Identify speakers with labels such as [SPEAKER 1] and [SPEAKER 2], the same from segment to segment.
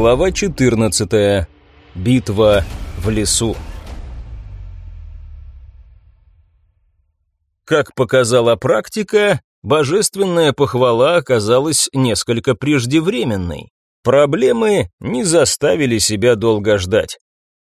[SPEAKER 1] Глава 14. Битва в лесу. Как показала практика, божественная похвала оказалась несколько преждевременной. Проблемы не заставили себя долго ждать.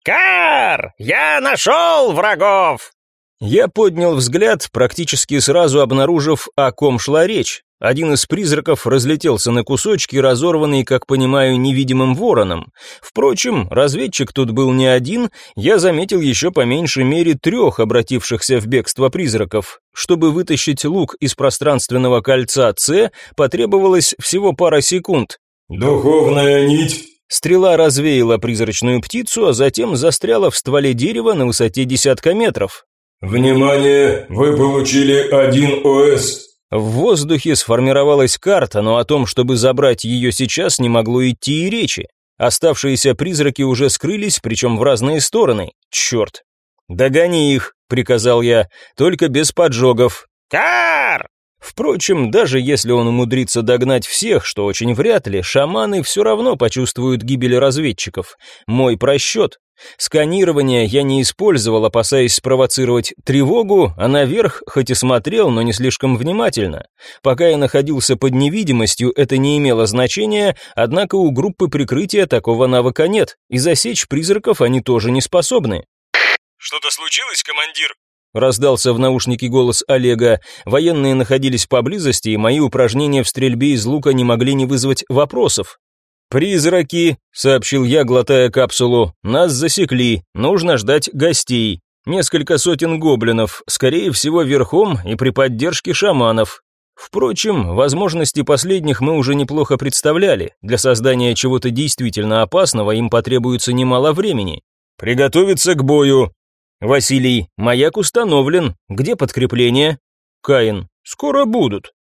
[SPEAKER 2] «Кар! Я нашел врагов!»
[SPEAKER 1] Я поднял взгляд, практически сразу обнаружив, о ком шла речь. Один из призраков разлетелся на кусочки, разорванный, как понимаю, невидимым вороном. Впрочем, разведчик тут был не один, я заметил еще по меньшей мере трех обратившихся в бегство призраков. Чтобы вытащить лук из пространственного кольца С, потребовалось всего пара секунд.
[SPEAKER 3] «Духовная нить!»
[SPEAKER 1] Стрела развеяла призрачную птицу, а затем застряла в стволе дерева на высоте десятка метров.
[SPEAKER 3] «Внимание! Вы получили один ОС!»
[SPEAKER 1] В воздухе сформировалась карта, но о том, чтобы забрать ее сейчас, не могло идти и речи. Оставшиеся призраки уже скрылись, причем в разные стороны. Черт. «Догони их», — приказал я, — «только без поджогов».
[SPEAKER 2] «Кар!»
[SPEAKER 1] Впрочем, даже если он умудрится догнать всех, что очень вряд ли, шаманы все равно почувствуют гибель разведчиков. Мой просчет. Сканирование я не использовал, опасаясь спровоцировать тревогу, а наверх хоть и смотрел, но не слишком внимательно. Пока я находился под невидимостью, это не имело значения, однако у группы прикрытия такого навыка нет, и засечь призраков они тоже не способны.
[SPEAKER 4] «Что-то случилось, командир?»
[SPEAKER 1] Раздался в наушнике голос Олега. Военные находились поблизости, и мои упражнения в стрельбе из лука не могли не вызвать вопросов. «Призраки», — сообщил я, глотая капсулу, — «нас засекли, нужно ждать гостей. Несколько сотен гоблинов, скорее всего верхом и при поддержке шаманов. Впрочем, возможности последних мы уже неплохо представляли. Для создания чего-то действительно опасного им потребуется немало времени. Приготовиться к бою. Василий, маяк установлен. Где подкрепление? Каин, скоро будут.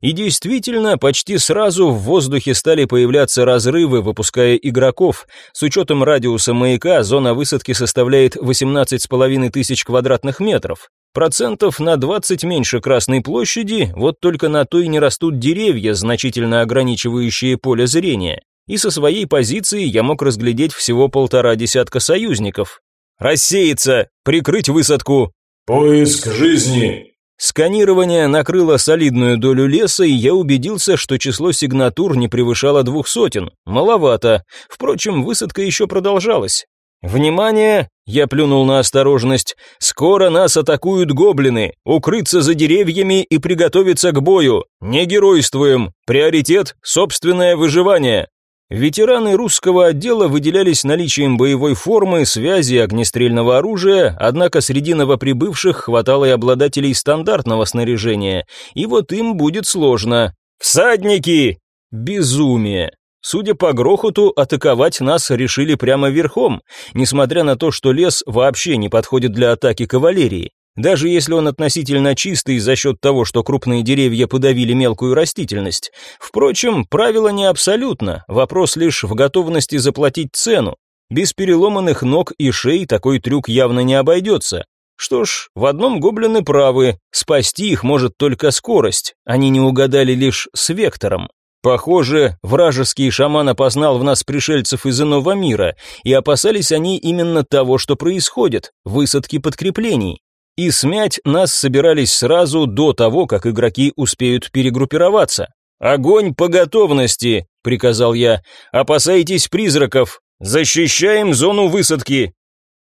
[SPEAKER 1] И действительно, почти сразу в воздухе стали появляться разрывы, выпуская игроков. С учетом радиуса маяка, зона высадки составляет 18,5 тысяч квадратных метров. Процентов на 20 меньше Красной площади, вот только на той не растут деревья, значительно ограничивающие поле зрения. И со своей позиции я мог разглядеть всего полтора десятка союзников. «Рассеяться! Прикрыть высадку!»
[SPEAKER 3] «Поиск жизни!»
[SPEAKER 1] Сканирование накрыло солидную долю леса, и я убедился, что число сигнатур не превышало двух сотен. Маловато. Впрочем, высадка еще продолжалась. «Внимание!» — я плюнул на осторожность. «Скоро нас атакуют гоблины. Укрыться за деревьями и приготовиться к бою. Не геройствуем. Приоритет — собственное выживание». Ветераны русского отдела выделялись наличием боевой формы, связи, огнестрельного оружия, однако среди новоприбывших хватало и обладателей стандартного снаряжения, и вот им будет сложно. «Всадники!» Безумие. Судя по грохоту, атаковать нас решили прямо верхом, несмотря на то, что лес вообще не подходит для атаки кавалерии. Даже если он относительно чистый за счет того, что крупные деревья подавили мелкую растительность. Впрочем, правило не абсолютно, вопрос лишь в готовности заплатить цену. Без переломанных ног и шеи такой трюк явно не обойдется. Что ж, в одном гоблины правы, спасти их может только скорость, они не угадали лишь с вектором. Похоже, вражеский шаман опознал в нас пришельцев из иного мира, и опасались они именно того, что происходит, высадки подкреплений. И смять нас собирались сразу до того, как игроки успеют перегруппироваться. «Огонь по готовности!» — приказал я. «Опасайтесь призраков! Защищаем зону высадки!»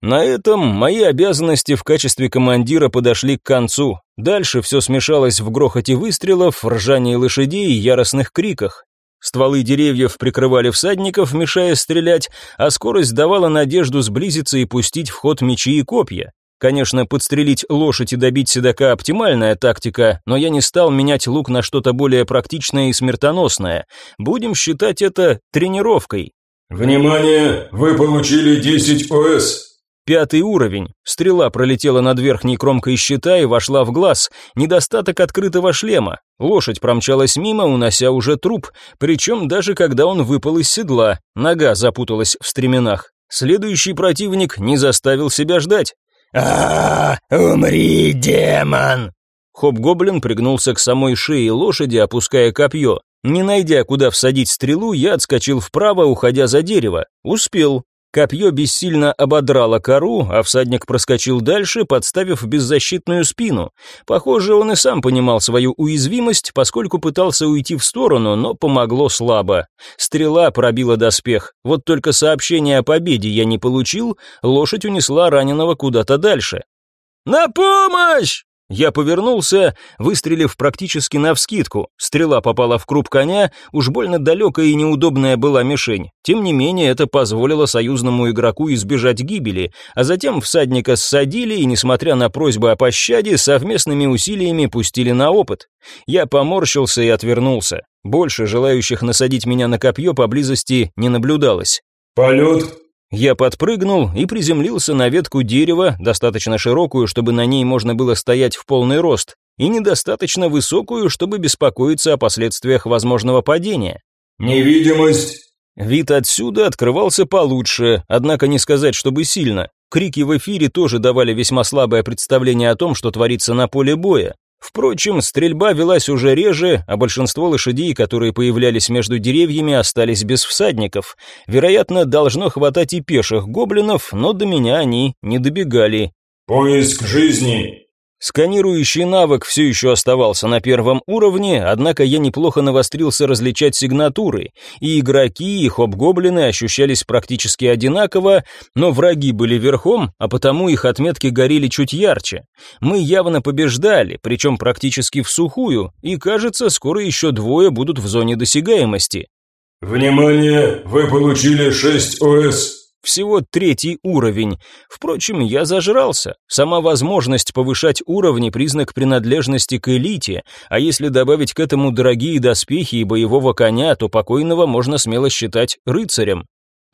[SPEAKER 1] На этом мои обязанности в качестве командира подошли к концу. Дальше все смешалось в грохоте выстрелов, ржании лошадей и яростных криках. Стволы деревьев прикрывали всадников, мешая стрелять, а скорость давала надежду сблизиться и пустить в ход мечи и копья. Конечно, подстрелить лошадь и добить седока – оптимальная тактика, но я не стал менять лук на что-то более практичное и смертоносное. Будем считать это тренировкой.
[SPEAKER 3] «Внимание! Вы получили 10 ОС!»
[SPEAKER 1] Пятый уровень. Стрела пролетела над верхней кромкой щита и вошла в глаз. Недостаток открытого шлема. Лошадь промчалась мимо, унося уже труп, причем даже когда он выпал из седла. Нога запуталась в стременах. Следующий противник не заставил себя ждать
[SPEAKER 2] а, умри, демон!»
[SPEAKER 1] Хоп-гоблин пригнулся к самой шее лошади, опуская копье. Не найдя, куда всадить стрелу, я отскочил вправо, уходя за дерево. Успел. Копье бессильно ободрало кору, а всадник проскочил дальше, подставив беззащитную спину. Похоже, он и сам понимал свою уязвимость, поскольку пытался уйти в сторону, но помогло слабо. Стрела пробила доспех. Вот только сообщения о победе я не получил, лошадь унесла раненого куда-то дальше. «На помощь!» Я повернулся, выстрелив практически навскидку. Стрела попала в круп коня, уж больно далекая и неудобная была мишень. Тем не менее, это позволило союзному игроку избежать гибели, а затем всадника ссадили и, несмотря на просьбы о пощаде, совместными усилиями пустили на опыт. Я поморщился и отвернулся. Больше желающих насадить меня на копье поблизости не наблюдалось.
[SPEAKER 3] Полет
[SPEAKER 1] я подпрыгнул и приземлился на ветку дерева, достаточно широкую, чтобы на ней можно было стоять в полный рост, и недостаточно высокую, чтобы беспокоиться о последствиях возможного падения.
[SPEAKER 3] Невидимость.
[SPEAKER 1] Вид отсюда открывался получше, однако не сказать, чтобы сильно. Крики в эфире тоже давали весьма слабое представление о том, что творится на поле боя. Впрочем, стрельба велась уже реже, а большинство лошадей, которые появлялись между деревьями, остались без всадников. Вероятно, должно хватать и пеших гоблинов, но до меня они не добегали.
[SPEAKER 3] Поиск жизни.
[SPEAKER 1] Сканирующий навык все еще оставался на первом уровне, однако я неплохо навострился различать сигнатуры, и игроки, и хоб-гоблины ощущались практически одинаково, но враги были верхом, а потому их отметки горели чуть ярче. Мы явно побеждали, причем практически в сухую, и кажется, скоро еще двое будут в зоне досягаемости.
[SPEAKER 3] Внимание, вы получили 6 ОС.
[SPEAKER 1] Всего третий уровень. Впрочем, я зажрался. Сама возможность повышать уровни – признак принадлежности к элите, а если добавить к этому дорогие доспехи и боевого коня, то покойного можно смело считать рыцарем.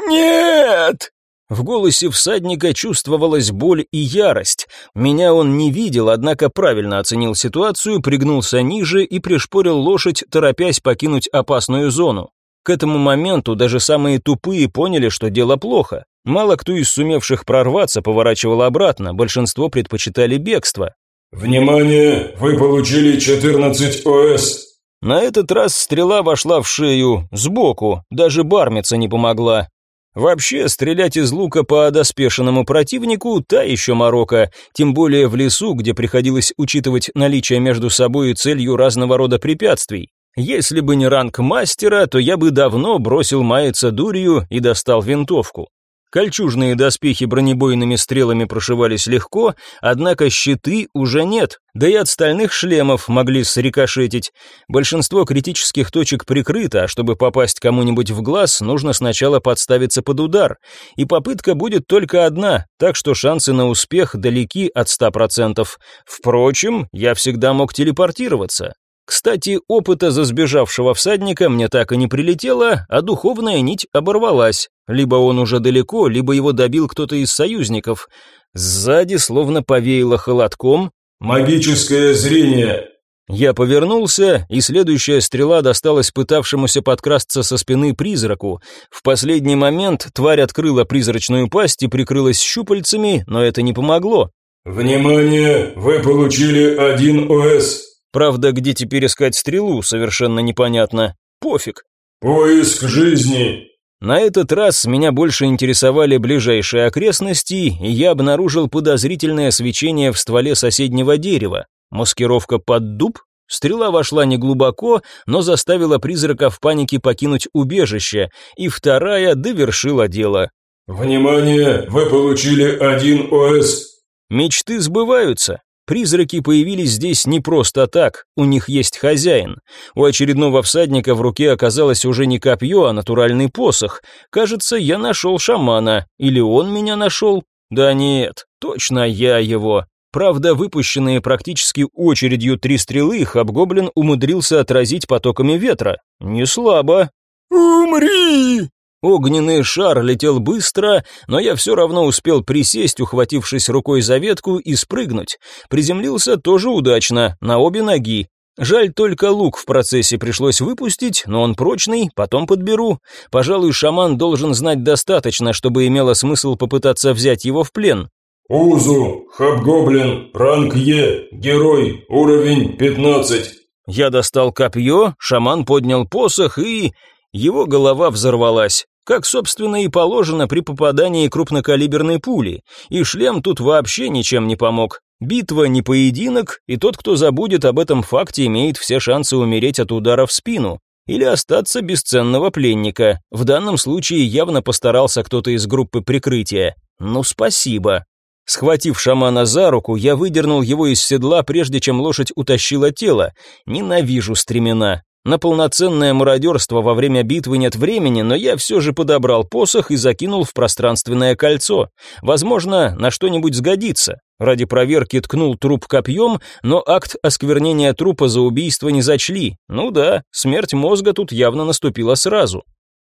[SPEAKER 1] «Нет!» В голосе всадника чувствовалась боль и ярость. Меня он не видел, однако правильно оценил ситуацию, пригнулся ниже и пришпорил лошадь, торопясь покинуть опасную зону. К этому моменту даже самые тупые поняли, что дело плохо. Мало кто из сумевших прорваться поворачивал обратно, большинство предпочитали бегство.
[SPEAKER 3] «Внимание! Вы получили 14 ОС!»
[SPEAKER 1] На этот раз стрела вошла в шею, сбоку, даже бармица не помогла. Вообще, стрелять из лука по одоспешенному противнику – та еще морока, тем более в лесу, где приходилось учитывать наличие между собой и целью разного рода препятствий. Если бы не ранг мастера, то я бы давно бросил маяться дурью и достал винтовку. Кольчужные доспехи бронебойными стрелами прошивались легко, однако щиты уже нет, да и от стальных шлемов могли срикошетить. Большинство критических точек прикрыто, а чтобы попасть кому-нибудь в глаз, нужно сначала подставиться под удар. И попытка будет только одна, так что шансы на успех далеки от 100%. Впрочем, я всегда мог телепортироваться. Кстати, опыта за сбежавшего всадника мне так и не прилетело, а духовная нить оборвалась. Либо он уже далеко, либо его добил кто-то из союзников. Сзади словно повеяло холодком.
[SPEAKER 3] «Магическое зрение!»
[SPEAKER 1] Я повернулся, и следующая стрела досталась пытавшемуся подкрасться со спины призраку. В последний момент тварь открыла призрачную пасть и прикрылась щупальцами, но это не помогло.
[SPEAKER 3] «Внимание! Вы получили один ОС!»
[SPEAKER 1] Правда, где теперь искать стрелу, совершенно непонятно. Пофиг.
[SPEAKER 3] Поиск жизни.
[SPEAKER 1] На этот раз меня больше интересовали ближайшие окрестности, и я обнаружил подозрительное свечение в стволе соседнего дерева. Маскировка под дуб? Стрела вошла неглубоко, но заставила призрака в панике покинуть убежище, и вторая довершила дело.
[SPEAKER 3] «Внимание! Вы получили один ОС!»
[SPEAKER 1] Мечты сбываются. Призраки появились здесь не просто так, у них есть хозяин. У очередного всадника в руке оказалось уже не копье, а натуральный посох. Кажется, я нашел шамана. Или он меня нашел? Да нет, точно я его. Правда, выпущенные практически очередью три стрелы, Хабгоблин умудрился отразить потоками ветра. Не слабо.
[SPEAKER 2] «Умри!»
[SPEAKER 1] Огненный шар летел быстро, но я все равно успел присесть, ухватившись рукой за ветку и спрыгнуть. Приземлился тоже удачно, на обе ноги. Жаль, только лук в процессе пришлось выпустить, но он прочный, потом подберу. Пожалуй, шаман должен знать достаточно, чтобы имело смысл попытаться взять его в плен.
[SPEAKER 3] Узу, Хабгоблин, ранг Е, герой, уровень 15.
[SPEAKER 1] Я достал копье, шаман поднял посох и... Его голова взорвалась, как, собственно, и положено при попадании крупнокалиберной пули, и шлем тут вообще ничем не помог. Битва не поединок, и тот, кто забудет об этом факте, имеет все шансы умереть от удара в спину или остаться без ценного пленника. В данном случае явно постарался кто-то из группы прикрытия. Ну, спасибо. Схватив шамана за руку, я выдернул его из седла, прежде чем лошадь утащила тело. Ненавижу стремена. На полноценное мародерство во время битвы нет времени, но я все же подобрал посох и закинул в пространственное кольцо. Возможно, на что-нибудь сгодится. Ради проверки ткнул труп копьем, но акт осквернения трупа за убийство не зачли. Ну да, смерть мозга тут явно наступила сразу.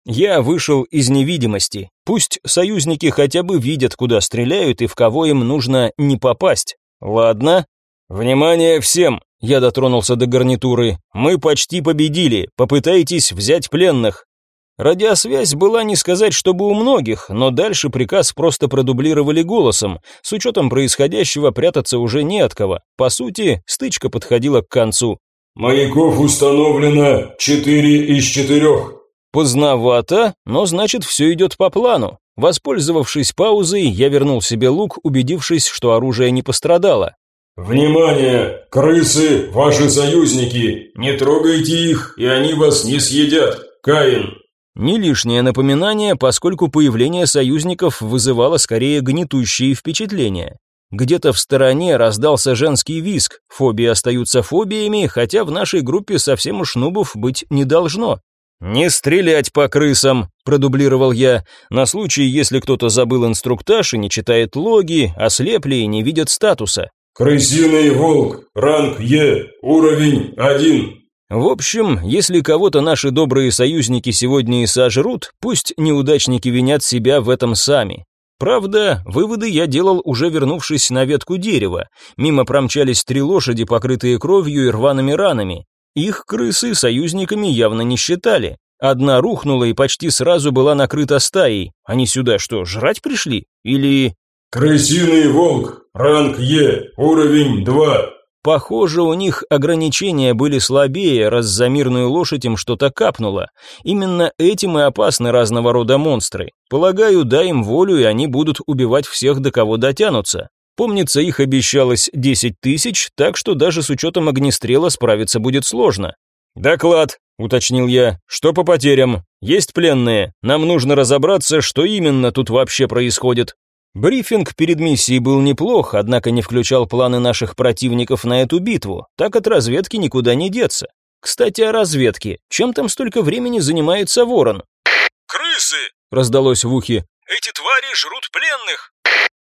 [SPEAKER 1] Я вышел из невидимости. Пусть союзники хотя бы видят, куда стреляют и в кого им нужно не попасть. Ладно. Внимание всем! Я дотронулся до гарнитуры. Мы почти победили. Попытайтесь взять пленных. Радиосвязь была не сказать, чтобы у многих, но дальше приказ просто продублировали голосом. С учетом происходящего прятаться уже не от кого. По сути, стычка подходила к концу.
[SPEAKER 3] «Маяков установлено четыре из четырех.
[SPEAKER 1] Поздновато, но значит все идет по плану. Воспользовавшись паузой, я вернул себе лук, убедившись, что оружие не пострадало.
[SPEAKER 3] «Внимание! Крысы – ваши союзники! Не трогайте их, и они вас не съедят! Каин!»
[SPEAKER 1] Не лишнее напоминание, поскольку появление союзников вызывало скорее гнетущие впечатления. Где-то в стороне раздался женский визг, фобии остаются фобиями, хотя в нашей группе совсем уж нубов быть не должно. «Не стрелять по крысам», – продублировал я, на случай, если кто-то забыл инструктаж и не читает логи, ослепли и не видят статуса.
[SPEAKER 3] «Крысиный волк, ранг Е, уровень один».
[SPEAKER 1] В общем, если кого-то наши добрые союзники сегодня и сожрут, пусть неудачники винят себя в этом сами. Правда, выводы я делал уже вернувшись на ветку дерева. Мимо промчались три лошади, покрытые кровью и рваными ранами. Их крысы союзниками явно не считали. Одна рухнула и почти сразу была накрыта стаей. Они сюда что, жрать пришли? Или...
[SPEAKER 3] «Крысиный волк, ранг Е, уровень 2».
[SPEAKER 1] Похоже, у них ограничения были слабее, раз за мирную лошадь им что-то капнуло. Именно этим и опасны разного рода монстры. Полагаю, дай им волю, и они будут убивать всех, до кого дотянутся. Помнится, их обещалось 10 тысяч, так что даже с учетом огнестрела справиться будет сложно. «Доклад», — уточнил я, — «что по потерям? Есть пленные? Нам нужно разобраться, что именно тут вообще происходит». Брифинг перед миссией был неплох, однако не включал планы наших противников на эту битву, так от разведки никуда не деться. Кстати, о разведке. Чем там столько времени занимается Ворон?
[SPEAKER 4] «Крысы!»
[SPEAKER 1] — раздалось в ухе.
[SPEAKER 4] «Эти твари жрут пленных!»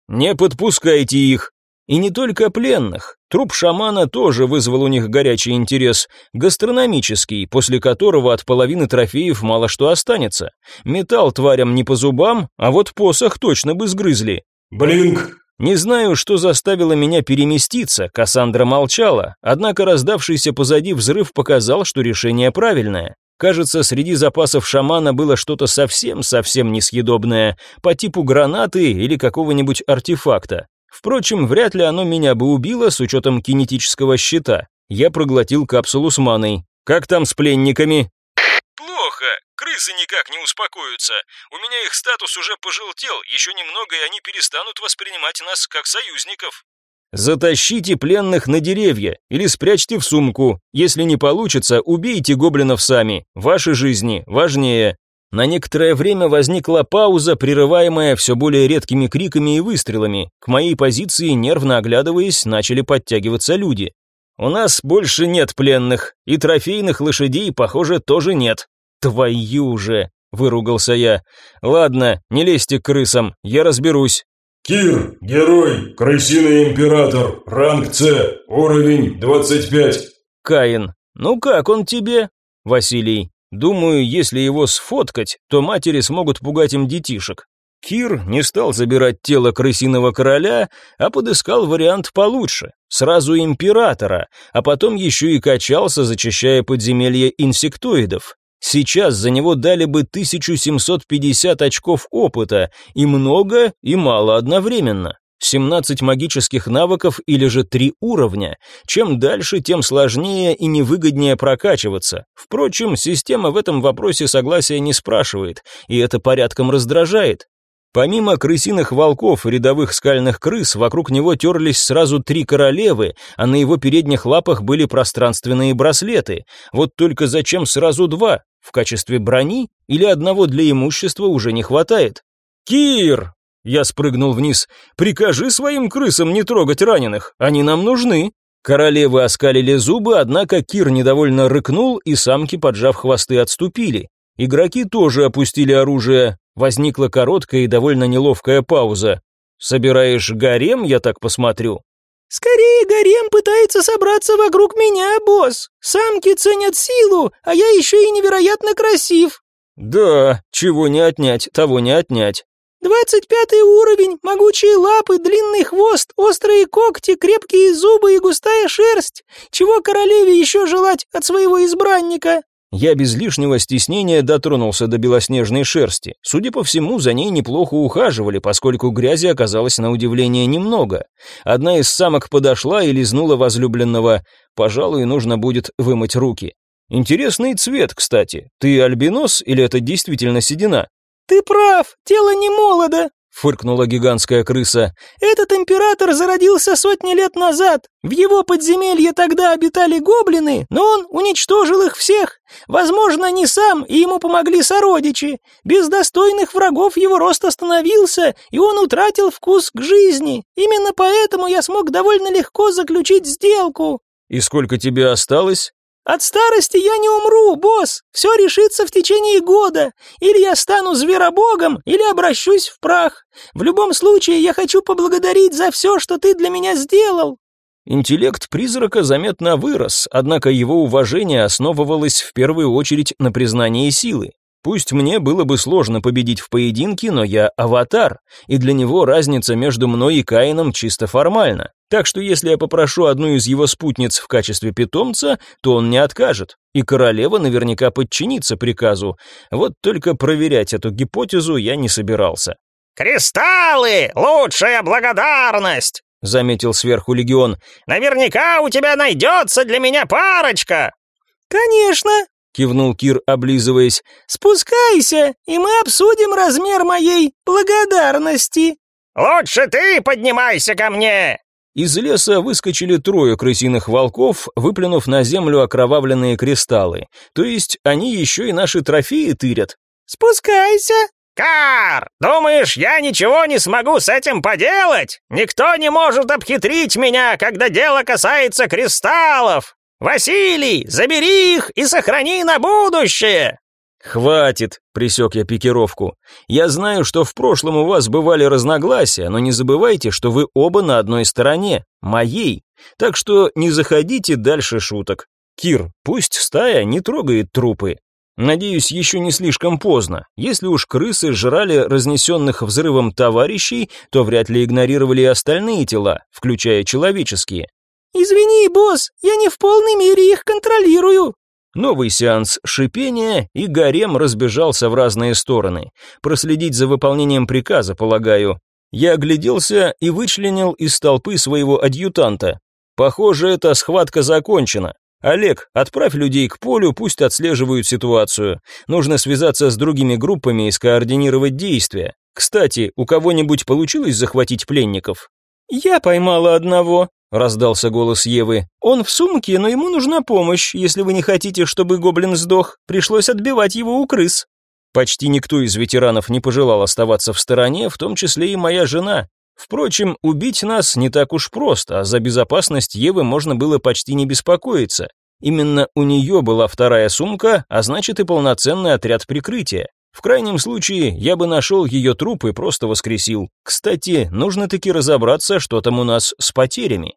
[SPEAKER 1] «Не подпускайте их!» И не только пленных. Труп шамана тоже вызвал у них горячий интерес, гастрономический, после которого от половины трофеев мало что останется. Металл тварям не по зубам, а вот посох точно бы сгрызли.
[SPEAKER 3] «Блинк!»
[SPEAKER 1] Не знаю, что заставило меня переместиться, Кассандра молчала, однако раздавшийся позади взрыв показал, что решение правильное. Кажется, среди запасов шамана было что-то совсем-совсем несъедобное, по типу гранаты или какого-нибудь артефакта. Впрочем, вряд ли оно меня бы убило с учетом кинетического щита. Я проглотил капсулу с маной. Как там с пленниками?
[SPEAKER 4] «Плохо. Крысы никак не успокоятся. У меня их статус уже пожелтел, еще немного, и они перестанут воспринимать нас как союзников».
[SPEAKER 1] Затащите пленных на деревья или спрячьте в сумку. Если не получится, убейте гоблинов сами. Ваши жизни важнее. На некоторое время возникла пауза, прерываемая все более редкими криками и выстрелами. К моей позиции, нервно оглядываясь, начали подтягиваться люди. У нас больше нет пленных, и трофейных лошадей, похоже, тоже нет. Твою же, выругался я. Ладно, не лезьте к крысам, я разберусь.
[SPEAKER 3] Кир, герой, крысиный император, ранг С, уровень 25.
[SPEAKER 1] Каин, ну как он тебе? Василий, думаю, если его сфоткать, то матери смогут пугать им детишек. Кир не стал забирать тело крысиного короля, а подыскал вариант получше, сразу императора, а потом еще и качался, зачищая подземелье инсектоидов. Сейчас за него дали бы 1750 очков опыта, и много, и мало одновременно. 17 магических навыков или же 3 уровня. Чем дальше, тем сложнее и невыгоднее прокачиваться. Впрочем, система в этом вопросе согласия не спрашивает, и это порядком раздражает. Помимо крысиных волков и рядовых скальных крыс, вокруг него терлись сразу три королевы, а на его передних лапах были пространственные браслеты. Вот только зачем сразу два? В качестве брони или одного для имущества уже не хватает? «Кир!» Я спрыгнул вниз. «Прикажи своим крысам не трогать раненых, они нам нужны». Королевы оскалили зубы, однако Кир недовольно рыкнул, и самки, поджав хвосты, отступили. Игроки тоже опустили оружие, Возникла короткая и довольно неловкая пауза. «Собираешь гарем, я так посмотрю?»
[SPEAKER 5] «Скорее гарем пытается собраться вокруг меня, босс. Самки ценят силу, а я еще и невероятно красив».
[SPEAKER 1] «Да, чего не отнять, того не отнять».
[SPEAKER 5] «Двадцать пятый уровень, могучие лапы, длинный хвост, острые когти, крепкие зубы и густая шерсть. Чего королеве еще желать от своего избранника?»
[SPEAKER 1] Я без лишнего стеснения дотронулся до белоснежной шерсти. Судя по всему, за ней неплохо ухаживали, поскольку грязи оказалось на удивление немного. Одна из самок подошла и лизнула возлюбленного. Пожалуй, нужно будет вымыть руки. Интересный цвет, кстати. Ты альбинос или это действительно седина?
[SPEAKER 5] Ты прав, тело не молодо,
[SPEAKER 1] фыркнула гигантская крыса.
[SPEAKER 5] Этот император зародился сотни лет назад. В его подземелье тогда обитали гоблины, но он уничтожил их всех. Возможно, не сам, и ему помогли сородичи. Без достойных врагов его рост остановился, и он утратил вкус к жизни. Именно поэтому я смог довольно легко заключить сделку.
[SPEAKER 1] И сколько тебе осталось?
[SPEAKER 5] От старости я не умру, босс. Все решится в течение года. Или я стану зверобогом, или обращусь в прах. В любом случае, я хочу поблагодарить за все, что ты для меня сделал.
[SPEAKER 1] Интеллект призрака заметно вырос, однако его уважение основывалось в первую очередь на признании силы. Пусть мне было бы сложно победить в поединке, но я аватар, и для него разница между мной и Каином чисто формальна. Так что если я попрошу одну из его спутниц в качестве питомца, то он не откажет, и королева наверняка подчинится приказу. Вот только проверять эту гипотезу я не собирался.
[SPEAKER 6] «Кристаллы! Лучшая благодарность!» — заметил сверху легион. «Наверняка у тебя найдется для меня парочка!»
[SPEAKER 5] «Конечно!»
[SPEAKER 1] Кивнул Кир, облизываясь.
[SPEAKER 5] Спускайся, и мы обсудим размер моей благодарности.
[SPEAKER 6] Лучше ты поднимайся ко мне.
[SPEAKER 1] Из леса выскочили трое крысиных волков, выплюнув на землю окровавленные кристаллы. То есть они еще и наши трофеи тырят.
[SPEAKER 5] Спускайся.
[SPEAKER 6] Кар, думаешь, я ничего не смогу с этим поделать? Никто не может обхитрить меня, когда дело касается кристаллов. «Василий, забери их и сохрани на будущее!»
[SPEAKER 1] «Хватит!» — присек я пикировку. «Я знаю, что в прошлом у вас бывали разногласия, но не забывайте, что вы оба на одной стороне, моей. Так что не заходите дальше шуток. Кир, пусть стая не трогает трупы. Надеюсь, еще не слишком поздно. Если уж крысы жрали разнесенных взрывом товарищей, то вряд ли игнорировали и остальные тела, включая человеческие.
[SPEAKER 5] «Извини, босс, я не в полной мере их контролирую».
[SPEAKER 1] Новый сеанс шипения, и гарем разбежался в разные стороны. Проследить за выполнением приказа, полагаю. Я огляделся и вычленил из толпы своего адъютанта. Похоже, эта схватка закончена. Олег, отправь людей к полю, пусть отслеживают ситуацию. Нужно связаться с другими группами и скоординировать действия. Кстати, у кого-нибудь получилось захватить пленников?
[SPEAKER 5] Я поймала одного,
[SPEAKER 1] раздался голос Евы.
[SPEAKER 5] Он в сумке, но ему нужна помощь. Если вы не хотите, чтобы гоблин сдох, пришлось отбивать его у крыс.
[SPEAKER 1] Почти никто из ветеранов не пожелал оставаться в стороне, в том числе и моя жена. Впрочем, убить нас не так уж просто, а за безопасность Евы можно было почти не беспокоиться. Именно у нее была вторая сумка, а значит и полноценный отряд прикрытия. В крайнем случае, я бы нашел ее труп и просто воскресил. Кстати, нужно таки разобраться, что там у нас с потерями.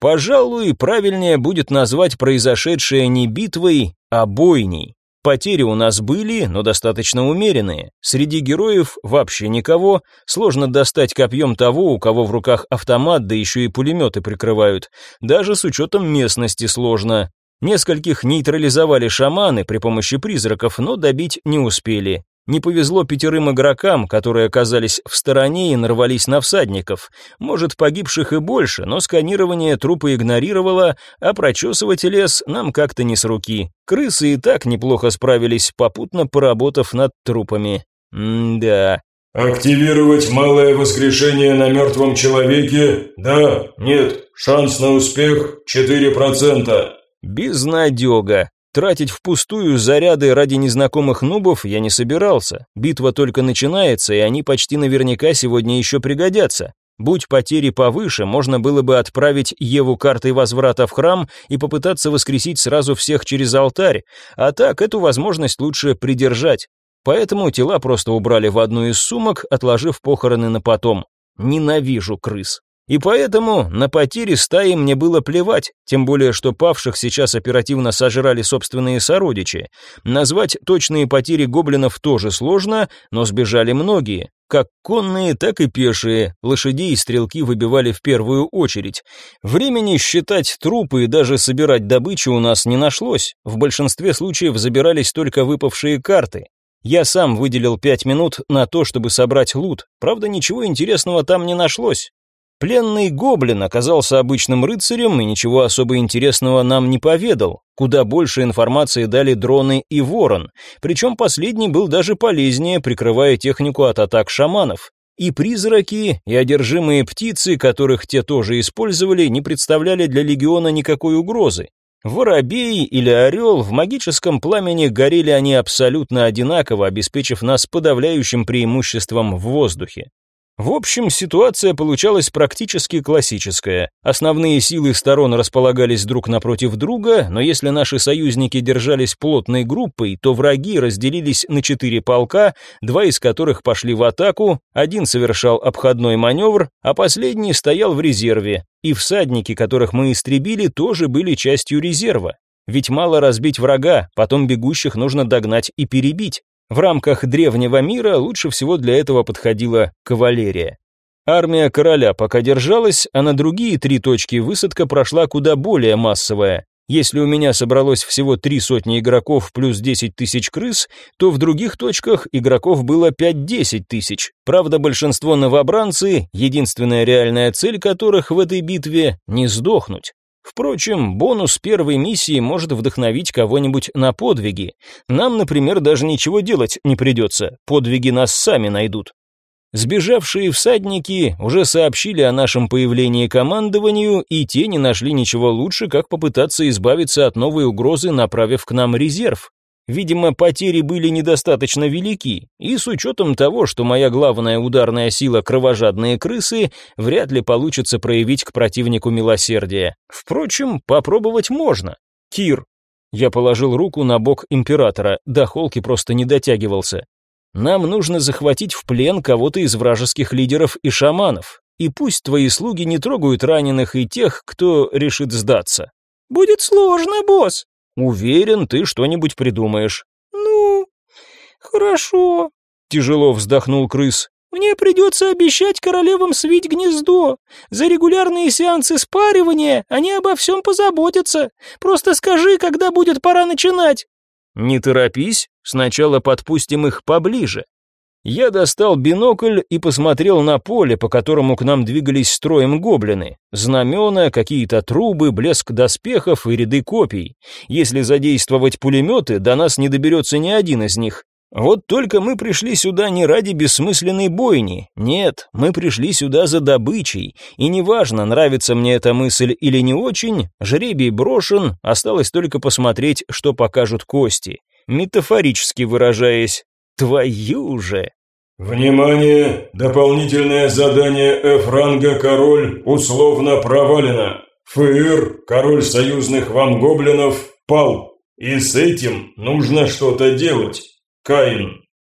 [SPEAKER 1] Пожалуй, правильнее будет назвать произошедшее не битвой, а бойней. Потери у нас были, но достаточно умеренные. Среди героев вообще никого. Сложно достать копьем того, у кого в руках автомат, да еще и пулеметы прикрывают. Даже с учетом местности сложно. Нескольких нейтрализовали шаманы при помощи призраков, но добить не успели. Не повезло пятерым игрокам, которые оказались в стороне и нарвались на всадников. Может, погибших и больше, но сканирование трупа игнорировало, а прочесывать лес нам как-то не с руки. Крысы и так неплохо справились, попутно поработав над трупами. М-да.
[SPEAKER 3] «Активировать малое воскрешение на мертвом человеке? Да, нет, шанс на успех 4%.
[SPEAKER 1] Безнадега. Тратить впустую заряды ради незнакомых нубов я не собирался. Битва только начинается, и они почти наверняка сегодня еще пригодятся. Будь потери повыше, можно было бы отправить Еву картой возврата в храм и попытаться воскресить сразу всех через алтарь, а так эту возможность лучше придержать. Поэтому тела просто убрали в одну из сумок, отложив похороны на потом. Ненавижу крыс. И поэтому на потери стаи мне было плевать, тем более что павших сейчас оперативно сожрали собственные сородичи. Назвать точные потери гоблинов тоже сложно, но сбежали многие. Как конные, так и пешие, лошади и стрелки выбивали в первую очередь. Времени считать трупы и даже собирать добычу у нас не нашлось. В большинстве случаев забирались только выпавшие карты. Я сам выделил пять минут на то, чтобы собрать лут. Правда, ничего интересного там не нашлось. Пленный гоблин оказался обычным рыцарем и ничего особо интересного нам не поведал. Куда больше информации дали дроны и ворон, причем последний был даже полезнее, прикрывая технику от атак шаманов. И призраки, и одержимые птицы, которых те тоже использовали, не представляли для легиона никакой угрозы. Воробей или орел, в магическом пламени горели они абсолютно одинаково, обеспечив нас подавляющим преимуществом в воздухе. В общем, ситуация получалась практически классическая. Основные силы сторон располагались друг напротив друга, но если наши союзники держались плотной группой, то враги разделились на четыре полка, два из которых пошли в атаку, один совершал обходной маневр, а последний стоял в резерве. И всадники, которых мы истребили, тоже были частью резерва. Ведь мало разбить врага, потом бегущих нужно догнать и перебить. В рамках древнего мира лучше всего для этого подходила кавалерия. Армия короля пока держалась, а на другие три точки высадка прошла куда более массовая. Если у меня собралось всего три сотни игроков плюс 10 тысяч крыс, то в других точках игроков было 5-10 тысяч. Правда, большинство новобранцы, единственная реальная цель которых в этой битве – не сдохнуть. Впрочем, бонус первой миссии может вдохновить кого-нибудь на подвиги. Нам, например, даже ничего делать не придется, подвиги нас сами найдут. Сбежавшие всадники уже сообщили о нашем появлении командованию, и те не нашли ничего лучше, как попытаться избавиться от новой угрозы, направив к нам резерв. Видимо, потери были недостаточно велики, и с учетом того, что моя главная ударная сила кровожадные крысы, вряд ли получится проявить к противнику милосердие. Впрочем, попробовать можно. Кир. Я положил руку на бок императора, до холки просто не дотягивался. Нам нужно захватить в плен кого-то из вражеских лидеров и шаманов. И пусть твои слуги не трогают раненых и тех, кто решит сдаться.
[SPEAKER 5] Будет сложно, босс,
[SPEAKER 1] Уверен, ты что-нибудь придумаешь.
[SPEAKER 5] Ну, хорошо.
[SPEAKER 1] Тяжело вздохнул крыс.
[SPEAKER 5] Мне придется обещать королевам свить гнездо. За регулярные сеансы спаривания они обо всем позаботятся. Просто скажи, когда будет пора начинать.
[SPEAKER 1] Не торопись, сначала подпустим их поближе. Я достал бинокль и посмотрел на поле, по которому к нам двигались строем гоблины. Знамена, какие-то трубы, блеск доспехов и ряды копий. Если задействовать пулеметы, до нас не доберется ни один из них. Вот только мы пришли сюда не ради бессмысленной бойни. Нет, мы пришли сюда за добычей. И неважно, нравится мне эта мысль или не очень, жребий брошен, осталось только посмотреть, что покажут кости. Метафорически выражаясь, твою же.
[SPEAKER 3] «Внимание! Дополнительное задание F-ранга «Король» условно провалено. ФИР, король союзных вам гоблинов, пал. И с этим нужно что-то делать. Каин».